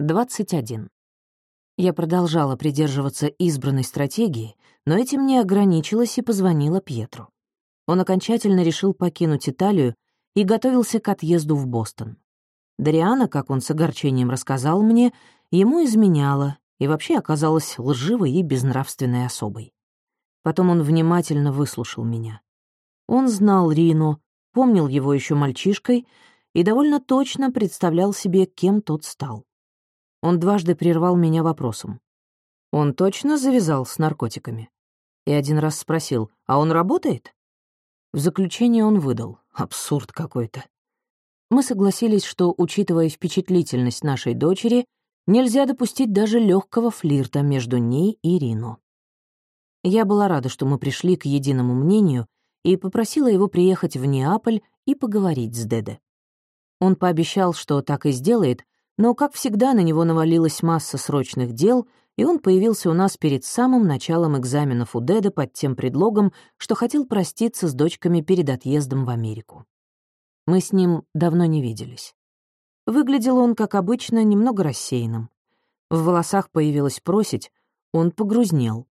21. Я продолжала придерживаться избранной стратегии, но этим не ограничилась и позвонила Пьетру. Он окончательно решил покинуть Италию и готовился к отъезду в Бостон. Дариана, как он с огорчением рассказал мне, ему изменяла и вообще оказалась лживой и безнравственной особой. Потом он внимательно выслушал меня. Он знал Рину, помнил его еще мальчишкой и довольно точно представлял себе, кем тот стал. Он дважды прервал меня вопросом. Он точно завязал с наркотиками? И один раз спросил, а он работает? В заключение он выдал. Абсурд какой-то. Мы согласились, что, учитывая впечатлительность нашей дочери, нельзя допустить даже легкого флирта между ней и Рино. Я была рада, что мы пришли к единому мнению и попросила его приехать в Неаполь и поговорить с Деде. Он пообещал, что так и сделает, но, как всегда, на него навалилась масса срочных дел, и он появился у нас перед самым началом экзаменов у Деда под тем предлогом, что хотел проститься с дочками перед отъездом в Америку. Мы с ним давно не виделись. Выглядел он, как обычно, немного рассеянным. В волосах появилась просить, он погрузнел.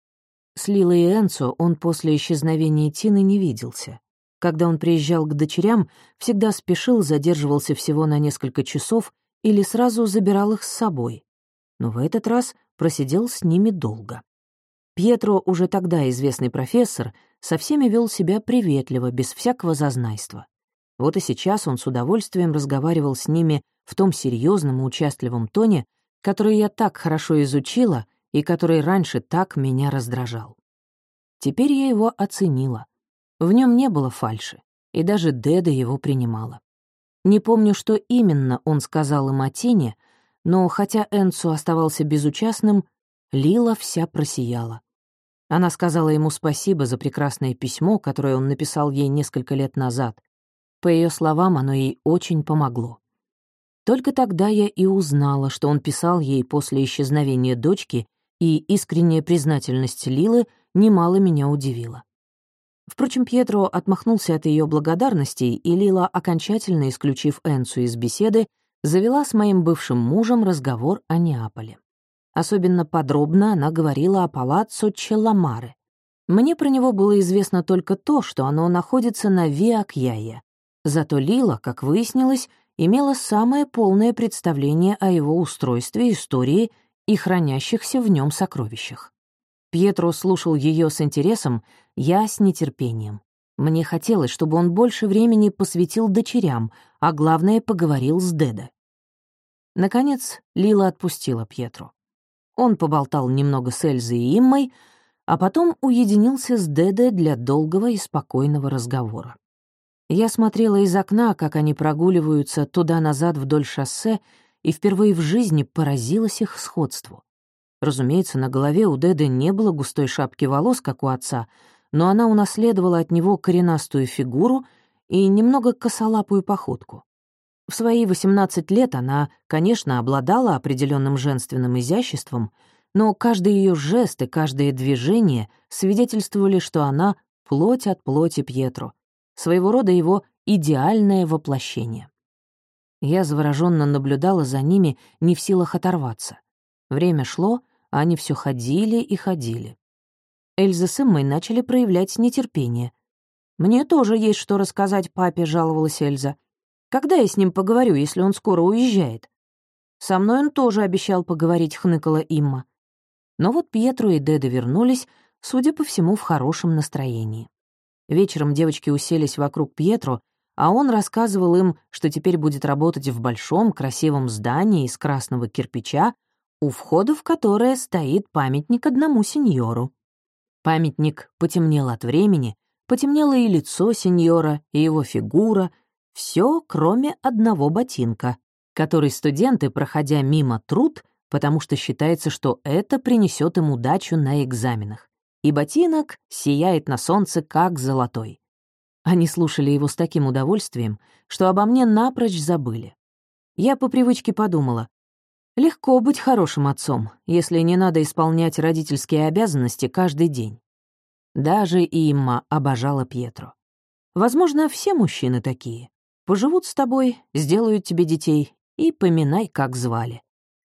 С Лилой и Энцо он после исчезновения Тины не виделся. Когда он приезжал к дочерям, всегда спешил, задерживался всего на несколько часов или сразу забирал их с собой. Но в этот раз просидел с ними долго. Пьетро, уже тогда известный профессор, со всеми вел себя приветливо, без всякого зазнайства. Вот и сейчас он с удовольствием разговаривал с ними в том серьезном и участливом тоне, который я так хорошо изучила и который раньше так меня раздражал. Теперь я его оценила. В нем не было фальши, и даже Деда его принимала. Не помню, что именно он сказал им о тени, но хотя Энцу оставался безучастным, Лила вся просияла. Она сказала ему спасибо за прекрасное письмо, которое он написал ей несколько лет назад. По ее словам, оно ей очень помогло. Только тогда я и узнала, что он писал ей после исчезновения дочки и искренняя признательность Лилы немало меня удивила. Впрочем, Пьетро отмахнулся от ее благодарностей, и Лила, окончательно исключив Энсу из беседы, завела с моим бывшим мужем разговор о Неаполе. Особенно подробно она говорила о палаццо Челламаре. Мне про него было известно только то, что оно находится на Виакьяе. Зато Лила, как выяснилось, имела самое полное представление о его устройстве, истории и хранящихся в нем сокровищах. Пьетро слушал ее с интересом, я с нетерпением. Мне хотелось, чтобы он больше времени посвятил дочерям, а главное, поговорил с Дедо. Наконец, Лила отпустила Пьетро. Он поболтал немного с Эльзой и Иммой, а потом уединился с Дедо для долгого и спокойного разговора. Я смотрела из окна, как они прогуливаются туда-назад вдоль шоссе, и впервые в жизни поразилась их сходству. Разумеется, на голове у Деды не было густой шапки волос, как у отца, но она унаследовала от него коренастую фигуру и немного косолапую походку. В свои 18 лет она, конечно, обладала определенным женственным изяществом, но каждый ее жест и каждое движение свидетельствовали, что она — плоть от плоти Пьетро, своего рода его идеальное воплощение. Я завороженно наблюдала за ними, не в силах оторваться. Время шло, они все ходили и ходили. Эльза с Эммой начали проявлять нетерпение. «Мне тоже есть что рассказать папе», — жаловалась Эльза. «Когда я с ним поговорю, если он скоро уезжает?» «Со мной он тоже обещал поговорить», — хныкала Имма. Но вот Пьетро и Деда вернулись, судя по всему, в хорошем настроении. Вечером девочки уселись вокруг Пьетро, а он рассказывал им, что теперь будет работать в большом красивом здании из красного кирпича, у входа в которое стоит памятник одному сеньору. Памятник потемнел от времени, потемнело и лицо сеньора, и его фигура, все, кроме одного ботинка, который студенты, проходя мимо, труд, потому что считается, что это принесет им удачу на экзаменах. И ботинок сияет на солнце, как золотой. Они слушали его с таким удовольствием, что обо мне напрочь забыли. Я по привычке подумала, Легко быть хорошим отцом, если не надо исполнять родительские обязанности каждый день. Даже Имма обожала Пьетро. Возможно, все мужчины такие. Поживут с тобой, сделают тебе детей и поминай, как звали.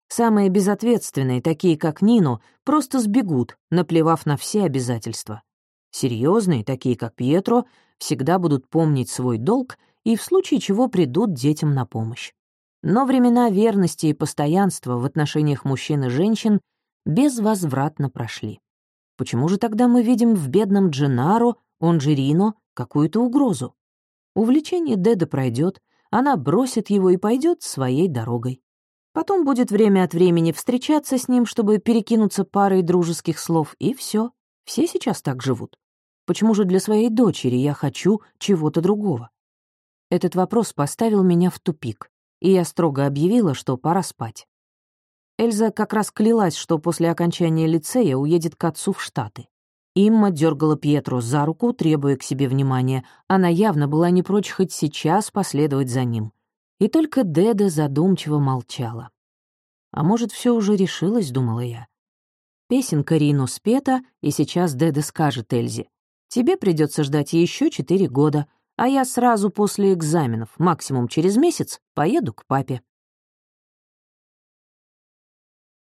Самые безответственные, такие как Нино, просто сбегут, наплевав на все обязательства. Серьезные, такие как Пьетро, всегда будут помнить свой долг и в случае чего придут детям на помощь. Но времена верности и постоянства в отношениях мужчин и женщин безвозвратно прошли. Почему же тогда мы видим в бедном Дженаро, он же Рино, какую-то угрозу? Увлечение Деда пройдет, она бросит его и пойдет своей дорогой. Потом будет время от времени встречаться с ним, чтобы перекинуться парой дружеских слов, и все. Все сейчас так живут. Почему же для своей дочери я хочу чего-то другого? Этот вопрос поставил меня в тупик, и я строго объявила, что пора спать. Эльза как раз клялась, что после окончания лицея уедет к отцу в Штаты. Имма дергала Пьетро за руку, требуя к себе внимания. Она явно была не прочь хоть сейчас последовать за ним. И только Деда задумчиво молчала. «А может, все уже решилось?» — думала я. Песенка Рино спета, и сейчас Деда скажет Эльзе. «Тебе придется ждать еще четыре года, а я сразу после экзаменов, максимум через месяц, поеду к папе».